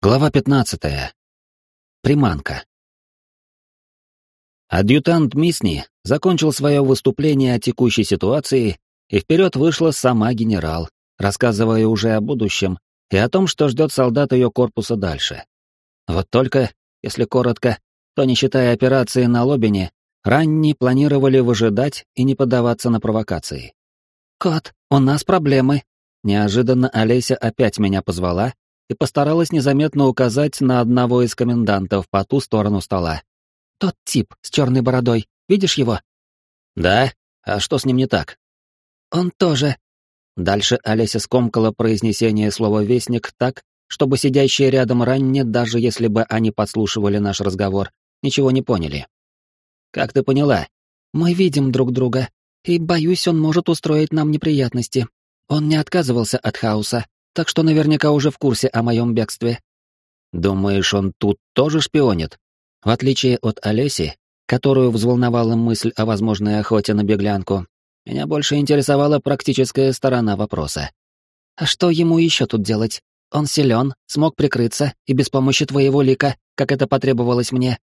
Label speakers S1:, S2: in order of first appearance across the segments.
S1: Глава 15. Приманка. Адъютант Мисни закончил свое выступление о текущей ситуации, и вперед вышла сама генерал, рассказывая уже о будущем и о том, что ждет солдат ее корпуса дальше. Вот только, если коротко, то не считая операции на Лобине, ранние планировали выжидать и не поддаваться на провокации. «Кот, у нас проблемы», Неожиданно Олеся опять меня позвала и постаралась незаметно указать на одного из комендантов по ту сторону стола. «Тот тип с черной бородой, видишь его?» «Да? А что с ним не так?» «Он тоже». Дальше Олеся скомкала произнесение слова «вестник» так, чтобы сидящие рядом ранее, даже если бы они подслушивали наш разговор, ничего не поняли. «Как ты поняла?» «Мы видим друг друга, и, боюсь, он может устроить нам неприятности. Он не отказывался от хаоса, так что наверняка уже в курсе о моем бегстве. Думаешь, он тут тоже шпионит? В отличие от Олеси, которую взволновала мысль о возможной охоте на беглянку, меня больше интересовала практическая сторона вопроса. А что ему еще тут делать? Он силен, смог прикрыться, и без помощи твоего лика, как это потребовалось мне.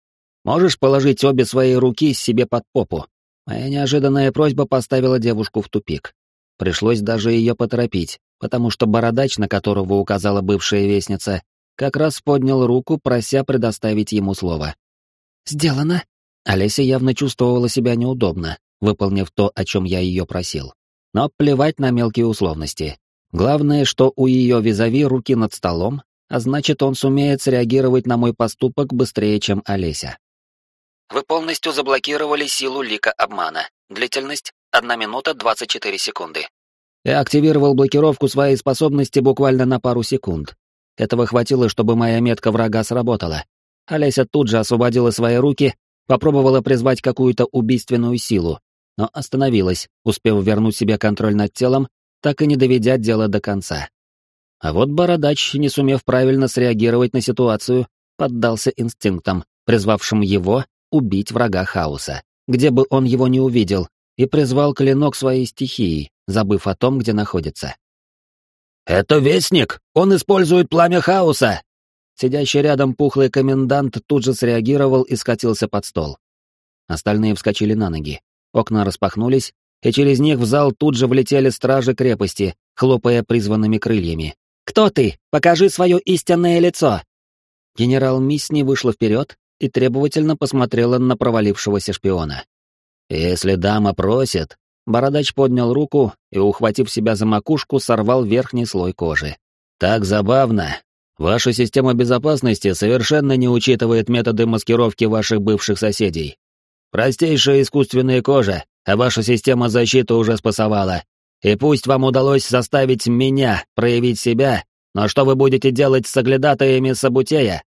S1: Можешь положить обе свои руки себе под попу? Моя неожиданная просьба поставила девушку в тупик. Пришлось даже ее поторопить, потому что бородач, на которого указала бывшая вестница, как раз поднял руку, прося предоставить ему слово. «Сделано!» Олеся явно чувствовала себя неудобно, выполнив то, о чем я ее просил. Но плевать на мелкие условности. Главное, что у ее визави руки над столом, а значит, он сумеет среагировать на мой поступок быстрее, чем Олеся. Вы полностью заблокировали силу лика обмана. Длительность 1 минута 24 секунды. Я активировал блокировку своей способности буквально на пару секунд. Этого хватило, чтобы моя метка врага сработала. Олеся тут же освободила свои руки, попробовала призвать какую-то убийственную силу, но остановилась, успев вернуть себе контроль над телом, так и не доведя дело до конца. А вот Бородач, не сумев правильно среагировать на ситуацию, поддался инстинктам, призвавшим его убить врага хаоса, где бы он его не увидел, и призвал клинок своей стихии, забыв о том, где находится. «Это Вестник! Он использует пламя хаоса!» Сидящий рядом пухлый комендант тут же среагировал и скатился под стол. Остальные вскочили на ноги. Окна распахнулись, и через них в зал тут же влетели стражи крепости, хлопая призванными крыльями. «Кто ты? Покажи свое истинное лицо!» Генерал Мисни вышла вперед и требовательно посмотрела на провалившегося шпиона. «Если дама просит...» Бородач поднял руку и, ухватив себя за макушку, сорвал верхний слой кожи. «Так забавно. Ваша система безопасности совершенно не учитывает методы маскировки ваших бывших соседей. Простейшая искусственная кожа, а ваша система защиты уже спасовала. И пусть вам удалось заставить меня проявить себя, но что вы будете делать с оглядатаями Сабутея?»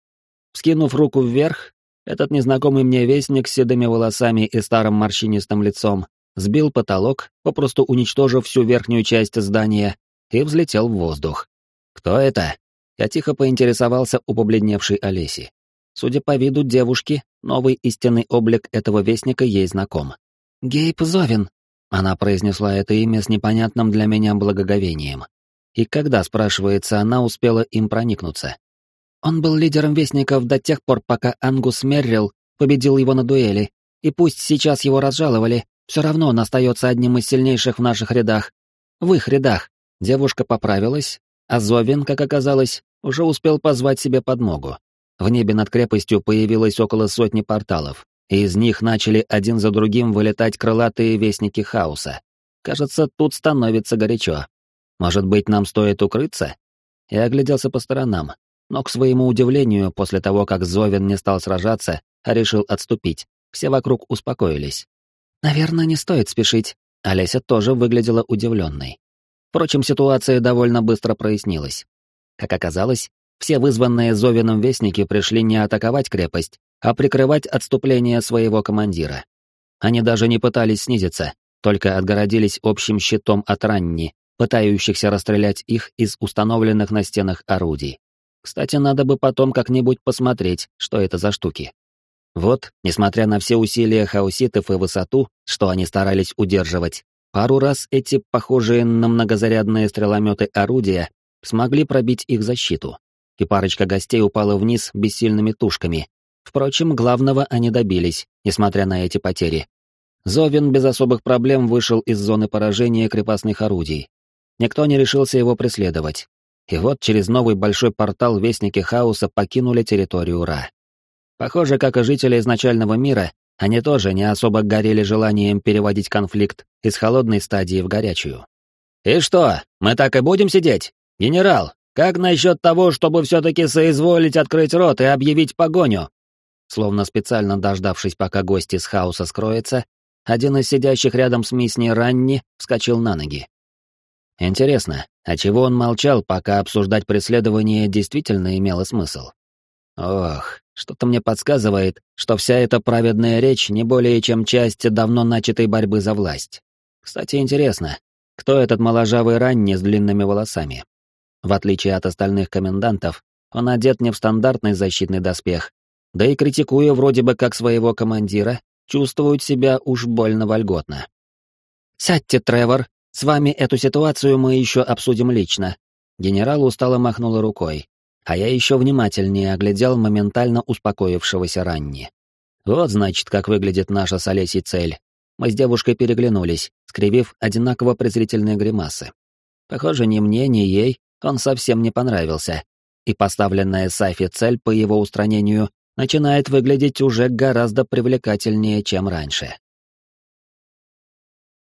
S1: Вскинув руку вверх, этот незнакомый мне вестник с седыми волосами и старым морщинистым лицом сбил потолок, попросту уничтожив всю верхнюю часть здания, и взлетел в воздух. «Кто это?» Я тихо поинтересовался у побледневшей Олеси. Судя по виду девушки, новый истинный облик этого вестника ей знаком. «Гейб Зовин», — она произнесла это имя с непонятным для меня благоговением. И когда, спрашивается, она успела им проникнуться? Он был лидером Вестников до тех пор, пока Ангус Меррил победил его на дуэли, и пусть сейчас его разжаловали, все равно он остается одним из сильнейших в наших рядах. В их рядах. Девушка поправилась, а Зовин, как оказалось, уже успел позвать себе подмогу. В небе над крепостью появилось около сотни порталов, и из них начали один за другим вылетать крылатые вестники хаоса. Кажется, тут становится горячо. Может быть, нам стоит укрыться? Я огляделся по сторонам, но, к своему удивлению, после того, как Зовин не стал сражаться, а решил отступить, все вокруг успокоились. «Наверное, не стоит спешить». Олеся тоже выглядела удивленной. Впрочем, ситуация довольно быстро прояснилась. Как оказалось, все вызванные Зовином вестники пришли не атаковать крепость, а прикрывать отступление своего командира. Они даже не пытались снизиться, только отгородились общим щитом от ранни, пытающихся расстрелять их из установленных на стенах орудий. Кстати, надо бы потом как-нибудь посмотреть, что это за штуки. Вот, несмотря на все усилия хауситов и высоту, что они старались удерживать, пару раз эти, похожие на многозарядные стрелометы орудия, смогли пробить их защиту. и парочка гостей упала вниз бессильными тушками. Впрочем, главного они добились, несмотря на эти потери. Зовин без особых проблем вышел из зоны поражения крепостных орудий. Никто не решился его преследовать. И вот через новый большой портал Вестники Хаоса покинули территорию Ра. Похоже, как и жители изначального мира, они тоже не особо горели желанием переводить конфликт из холодной стадии в горячую. «И что, мы так и будем сидеть? Генерал, как насчет того, чтобы все-таки соизволить открыть рот и объявить погоню?» Словно специально дождавшись, пока гость из хаоса скроется, один из сидящих рядом с Мисни Ранни вскочил на ноги. Интересно, а чего он молчал, пока обсуждать преследование действительно имело смысл? Ох, что-то мне подсказывает, что вся эта праведная речь не более чем часть давно начатой борьбы за власть. Кстати, интересно, кто этот моложавый ранний с длинными волосами? В отличие от остальных комендантов, он одет не в стандартный защитный доспех, да и критикуя вроде бы как своего командира, чувствует себя уж больно вольготно. «Сядьте, Тревор, с вами эту ситуацию мы еще обсудим лично». Генерал устало махнула рукой, а я еще внимательнее оглядел моментально успокоившегося Ранни. Вот, значит, как выглядит наша с Олесей цель. Мы с девушкой переглянулись, скривив одинаково презрительные гримасы. Похоже, ни мне, ни ей он совсем не понравился, и поставленная Сафи цель по его устранению начинает выглядеть уже гораздо привлекательнее, чем раньше.